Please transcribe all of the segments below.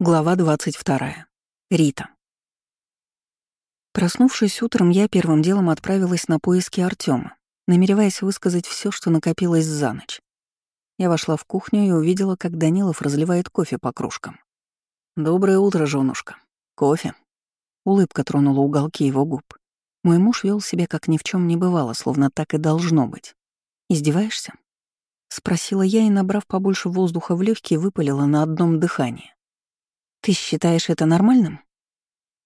Глава 22. Рита. Проснувшись утром, я первым делом отправилась на поиски Артема, намереваясь высказать все, что накопилось за ночь. Я вошла в кухню и увидела, как Данилов разливает кофе по кружкам. «Доброе утро, женушка. Кофе?» Улыбка тронула уголки его губ. Мой муж вел себя, как ни в чем не бывало, словно так и должно быть. «Издеваешься?» — спросила я и, набрав побольше воздуха в легкие, выпалила на одном дыхании. «Ты считаешь это нормальным?»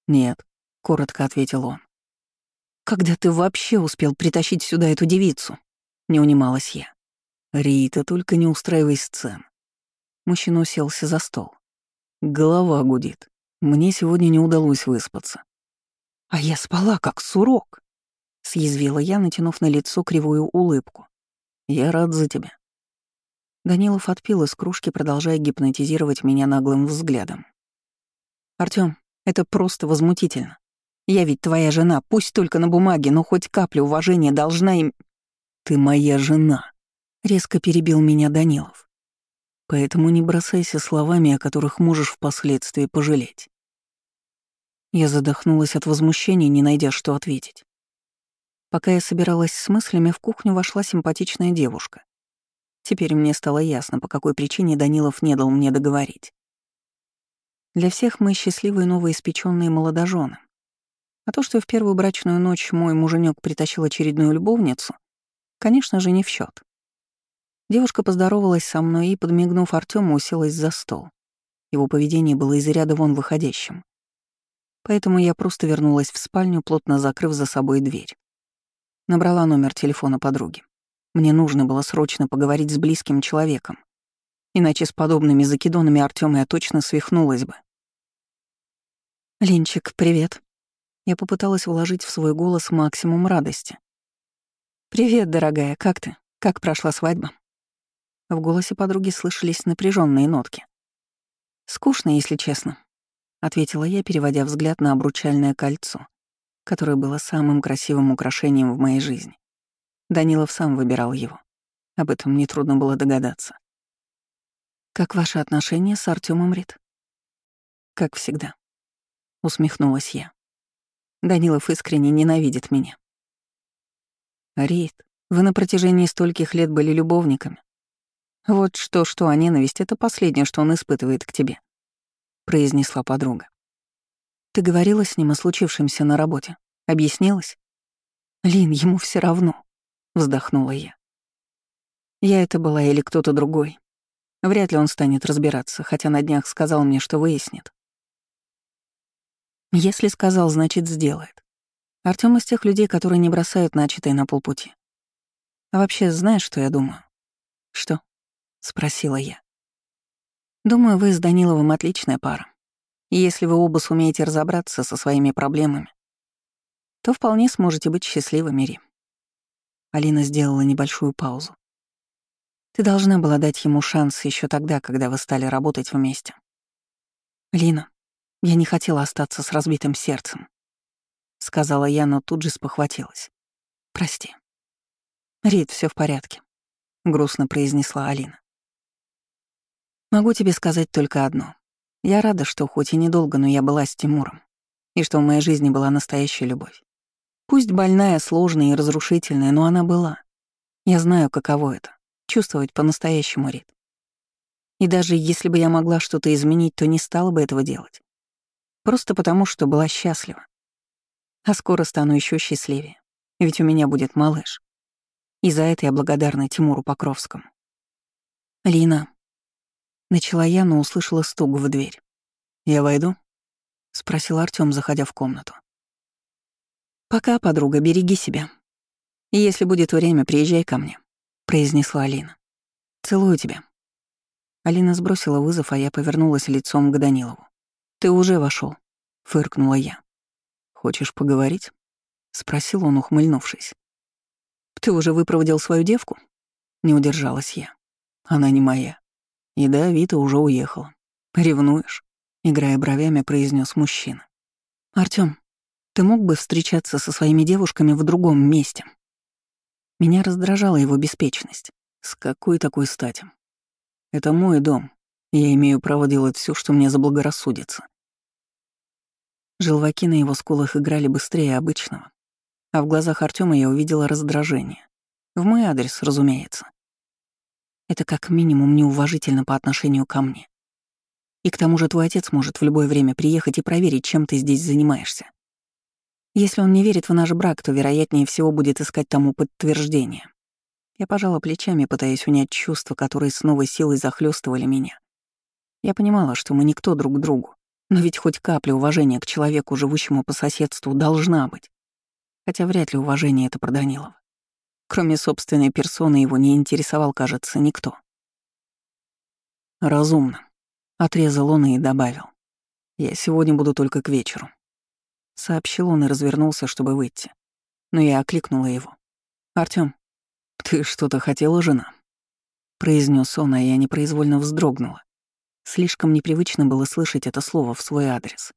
«Нет», — коротко ответил он. «Когда ты вообще успел притащить сюда эту девицу?» — не унималась я. «Рита, только не устраивай сцен». Мужчина уселся за стол. Голова гудит. Мне сегодня не удалось выспаться. «А я спала, как сурок», — съязвила я, натянув на лицо кривую улыбку. «Я рад за тебя». Данилов отпил из кружки, продолжая гипнотизировать меня наглым взглядом. Артём, это просто возмутительно. Я ведь твоя жена, пусть только на бумаге, но хоть капля уважения должна им... Ты моя жена, резко перебил меня Данилов. Поэтому не бросайся словами, о которых можешь впоследствии пожалеть. Я задохнулась от возмущения, не найдя, что ответить. Пока я собиралась с мыслями, в кухню вошла симпатичная девушка. Теперь мне стало ясно, по какой причине Данилов не дал мне договорить. Для всех мы счастливые новоиспеченные молодожены. А то, что в первую брачную ночь мой муженек притащил очередную любовницу, конечно же, не в счет. Девушка поздоровалась со мной и, подмигнув Артему, уселась за стол. Его поведение было из ряда вон выходящим. Поэтому я просто вернулась в спальню, плотно закрыв за собой дверь. Набрала номер телефона подруги. Мне нужно было срочно поговорить с близким человеком. Иначе с подобными закидонами Артёма я точно свихнулась бы. «Линчик, привет». Я попыталась вложить в свой голос максимум радости. «Привет, дорогая, как ты? Как прошла свадьба?» В голосе подруги слышались напряженные нотки. «Скучно, если честно», — ответила я, переводя взгляд на обручальное кольцо, которое было самым красивым украшением в моей жизни. Данилов сам выбирал его. Об этом нетрудно было догадаться. «Как ваши отношения с Артёмом Рид?» «Как всегда», — усмехнулась я. «Данилов искренне ненавидит меня». «Рид, вы на протяжении стольких лет были любовниками. Вот что-что, а ненависть — это последнее, что он испытывает к тебе», — произнесла подруга. «Ты говорила с ним о случившемся на работе? Объяснилась?» «Лин, ему все равно», — вздохнула я. «Я это была или кто-то другой. Вряд ли он станет разбираться, хотя на днях сказал мне, что выяснит. Если сказал, значит, сделает. Артём из тех людей, которые не бросают начатое на полпути. А вообще, знаешь, что я думаю? Что? Спросила я. Думаю, вы с Даниловым отличная пара. И если вы оба сумеете разобраться со своими проблемами, то вполне сможете быть счастливыми, Ри. Алина сделала небольшую паузу. Ты должна была дать ему шанс еще тогда, когда вы стали работать вместе. Лина, я не хотела остаться с разбитым сердцем, сказала я, но тут же спохватилась. Прости. Рид, все в порядке, грустно произнесла Алина. Могу тебе сказать только одно. Я рада, что хоть и недолго, но я была с Тимуром, и что в моей жизни была настоящая любовь. Пусть больная, сложная и разрушительная, но она была. Я знаю, каково это чувствовать по-настоящему, Рит. И даже если бы я могла что-то изменить, то не стала бы этого делать. Просто потому, что была счастлива. А скоро стану еще счастливее, ведь у меня будет малыш. И за это я благодарна Тимуру Покровскому. «Лина», — начала я, но услышала стук в дверь. «Я войду?» — спросил Артём, заходя в комнату. «Пока, подруга, береги себя. И если будет время, приезжай ко мне произнесла Алина. «Целую тебя». Алина сбросила вызов, а я повернулась лицом к Данилову. «Ты уже вошел, фыркнула я. «Хочешь поговорить?» — спросил он, ухмыльнувшись. «Ты уже выпроводил свою девку?» Не удержалась я. «Она не моя. И да, Вита уже уехала. Ревнуешь?» — играя бровями, произнес мужчина. «Артём, ты мог бы встречаться со своими девушками в другом месте?» Меня раздражала его беспечность. С какой такой стати? Это мой дом. Я имею право делать все, что мне заблагорассудится. Желваки на его скулах играли быстрее обычного, а в глазах Артема я увидела раздражение. В мой адрес, разумеется. Это как минимум неуважительно по отношению ко мне. И к тому же твой отец может в любое время приехать и проверить, чем ты здесь занимаешься. Если он не верит в наш брак, то, вероятнее всего, будет искать тому подтверждение. Я пожала плечами, пытаясь унять чувства, которые с новой силой захлестывали меня. Я понимала, что мы никто друг другу, но ведь хоть капля уважения к человеку, живущему по соседству, должна быть. Хотя вряд ли уважение это про Данилова. Кроме собственной персоны его не интересовал, кажется, никто. «Разумно», — отрезал он и добавил. «Я сегодня буду только к вечеру». Сообщил он и развернулся, чтобы выйти. Но я окликнула его. «Артём, ты что-то хотела, жена?» Произнес он, а я непроизвольно вздрогнула. Слишком непривычно было слышать это слово в свой адрес.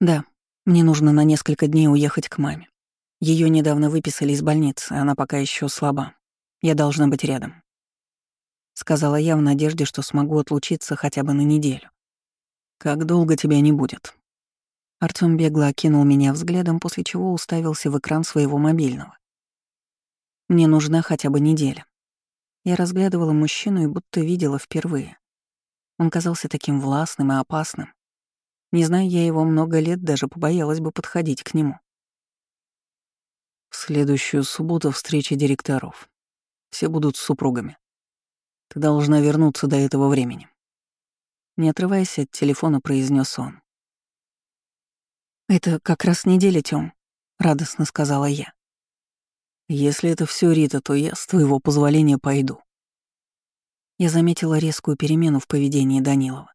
«Да, мне нужно на несколько дней уехать к маме. Ее недавно выписали из больницы, она пока еще слаба. Я должна быть рядом. Сказала я в надежде, что смогу отлучиться хотя бы на неделю. Как долго тебя не будет? Артём бегло окинул меня взглядом, после чего уставился в экран своего мобильного. Мне нужна хотя бы неделя. Я разглядывала мужчину и будто видела впервые. Он казался таким властным и опасным. Не зная я его много лет, даже побоялась бы подходить к нему. В следующую субботу встреча директоров. Все будут с супругами. Ты должна вернуться до этого времени. Не отрываясь от телефона, произнес он. «Это как раз неделя, Тём», — радостно сказала я. «Если это все, Рита, то я, с твоего позволения, пойду». Я заметила резкую перемену в поведении Данилова.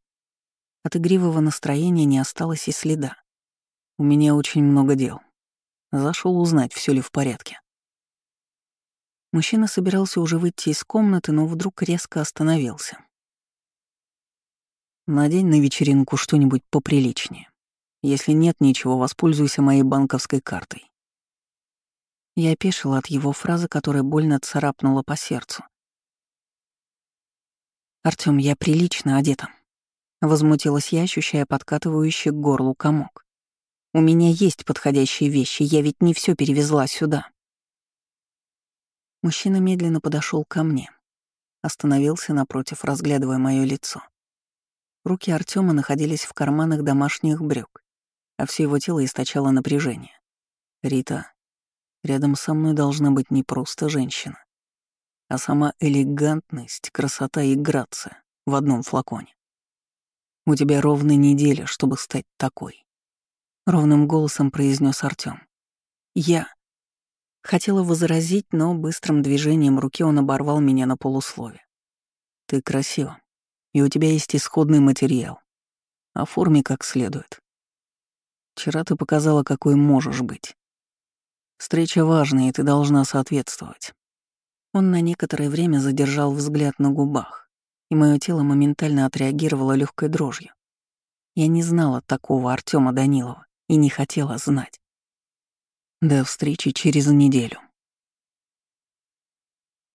От игривого настроения не осталось и следа. «У меня очень много дел. Зашел узнать, все ли в порядке. Мужчина собирался уже выйти из комнаты, но вдруг резко остановился. Надень на вечеринку что-нибудь поприличнее. Если нет ничего, воспользуйся моей банковской картой. Я опешила от его фразы, которая больно царапнула по сердцу. «Артём, я прилично одета», — возмутилась я, ощущая подкатывающий к горлу комок. У меня есть подходящие вещи, я ведь не все перевезла сюда. Мужчина медленно подошел ко мне. Остановился напротив, разглядывая мое лицо. Руки Артема находились в карманах домашних брюк, а все его тело источало напряжение. «Рита, рядом со мной должна быть не просто женщина, а сама элегантность, красота и грация в одном флаконе. У тебя ровно неделя, чтобы стать такой. — ровным голосом произнес Артём. «Я...» Хотела возразить, но быстрым движением руки он оборвал меня на полуслове. «Ты красива, и у тебя есть исходный материал. Оформи как следует. Вчера ты показала, какой можешь быть. Встреча важная, и ты должна соответствовать». Он на некоторое время задержал взгляд на губах, и мое тело моментально отреагировало легкой дрожью. Я не знала такого Артема Данилова и не хотела знать. До встречи через неделю.